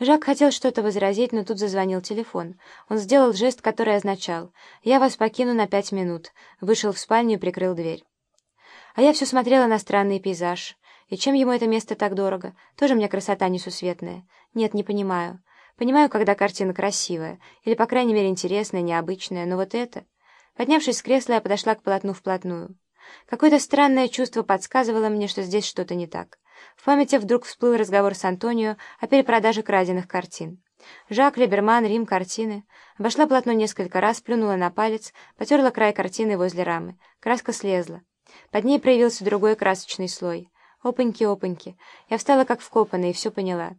Жак хотел что-то возразить, но тут зазвонил телефон. Он сделал жест, который означал «Я вас покину на пять минут», вышел в спальню и прикрыл дверь. А я все смотрела на странный пейзаж. И чем ему это место так дорого? Тоже мне красота несусветная. Нет, не понимаю. Понимаю, когда картина красивая, или, по крайней мере, интересная, необычная, но вот это... Поднявшись с кресла, я подошла к полотну вплотную. Какое-то странное чувство подсказывало мне, что здесь что-то не так. В памяти вдруг всплыл разговор с Антонио о перепродаже краденных картин. Жак, Либерман, Рим, картины. Обошла полотно несколько раз, плюнула на палец, потерла край картины возле рамы. Краска слезла. Под ней проявился другой красочный слой. Опаньки-опаньки. Я встала как вкопанная и все поняла.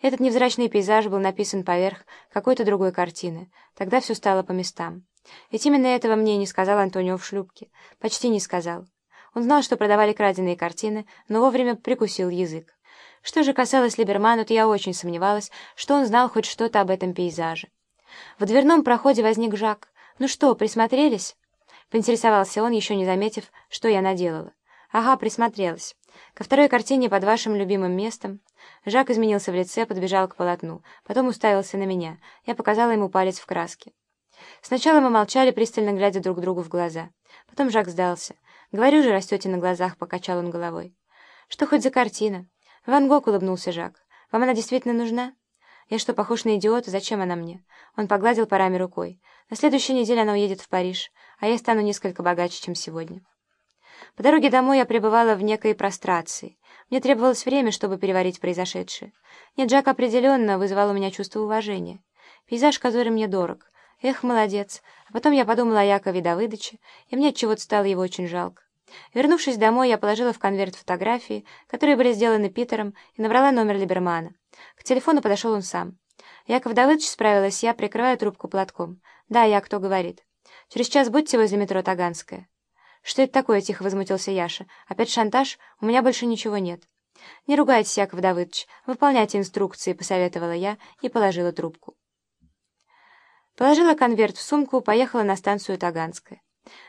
Этот невзрачный пейзаж был написан поверх какой-то другой картины. Тогда все стало по местам. Ведь именно этого мне не сказал Антонио в шлюпке. Почти не сказал. Он знал, что продавали краденые картины, но вовремя прикусил язык. Что же касалось Либермана, то я очень сомневалась, что он знал хоть что-то об этом пейзаже. В дверном проходе возник Жак. «Ну что, присмотрелись?» Поинтересовался он, еще не заметив, что я наделала. «Ага, присмотрелась. Ко второй картине под вашим любимым местом». Жак изменился в лице, подбежал к полотну, потом уставился на меня. Я показала ему палец в краске. Сначала мы молчали, пристально глядя друг другу в глаза. Потом Жак сдался. «Говорю же, растете на глазах», — покачал он головой. «Что хоть за картина?» «Ван Гог», — улыбнулся Жак. «Вам она действительно нужна?» «Я что, похож на идиота? Зачем она мне?» Он погладил по раме рукой. «На следующей неделе она уедет в Париж, а я стану несколько богаче, чем сегодня». По дороге домой я пребывала в некой прострации. Мне требовалось время, чтобы переварить произошедшее. Нет, Жак определенно вызывал у меня чувство уважения. Пейзаж, который мне дорог. Эх, молодец. А потом я подумала о Якове Давыдовиче, и мне от чего-то стало его очень жалко. Вернувшись домой, я положила в конверт фотографии, которые были сделаны Питером, и набрала номер Либермана. К телефону подошел он сам. «Яков Давыдович», — справилась я, прикрывая трубку платком. «Да, я, кто говорит?» «Через час будьте возле метро Таганская». «Что это такое?» — тихо возмутился Яша. «Опять шантаж? У меня больше ничего нет». «Не ругайтесь, Яков Давыдович. Выполняйте инструкции», — посоветовала я и положила трубку. Положила конверт в сумку, поехала на станцию Таганская.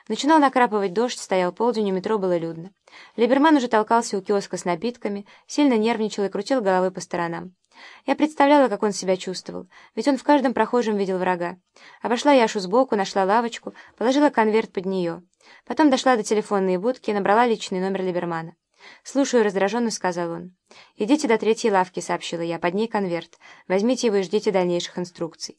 Начинал накрапывать дождь, стоял полдень, у метро было людно. Либерман уже толкался у киоска с напитками, сильно нервничал и крутил головой по сторонам. Я представляла, как он себя чувствовал, ведь он в каждом прохожем видел врага. Обошла Яшу сбоку, нашла лавочку, положила конверт под нее. Потом дошла до телефонной будки и набрала личный номер Либермана. «Слушаю», — раздраженно сказал он. «Идите до третьей лавки», — сообщила я, — «под ней конверт. Возьмите его и ждите дальнейших инструкций».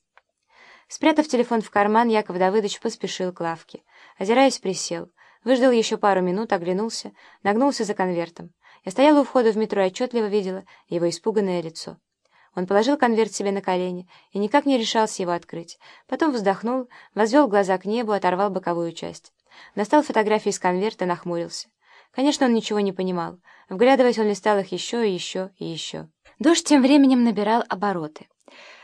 Спрятав телефон в карман, Яков Давыдович поспешил к лавке. Озираясь, присел. Выждал еще пару минут, оглянулся, нагнулся за конвертом. Я стояла у входа в метро и отчетливо видела его испуганное лицо. Он положил конверт себе на колени и никак не решался его открыть. Потом вздохнул, возвел глаза к небу, оторвал боковую часть. Достал фотографии из конверта, нахмурился. Конечно, он ничего не понимал. Вглядываясь, он листал их еще и еще и еще. Дождь тем временем набирал обороты.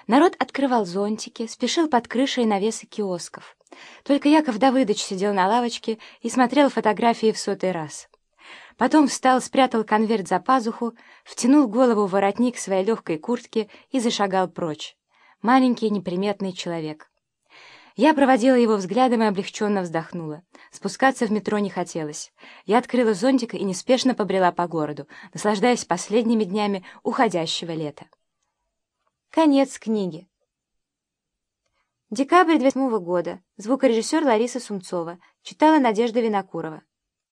Народ открывал зонтики, спешил под крышей навесы киосков. Только Яков Давыдович сидел на лавочке и смотрел фотографии в сотый раз. Потом встал, спрятал конверт за пазуху, втянул голову в воротник своей легкой куртки и зашагал прочь. Маленький неприметный человек. Я проводила его взглядом и облегченно вздохнула. Спускаться в метро не хотелось. Я открыла зонтик и неспешно побрела по городу, наслаждаясь последними днями уходящего лета. Конец книги. Декабрь 2008 года. Звукорежиссер Лариса Сумцова. Читала Надежда Винокурова.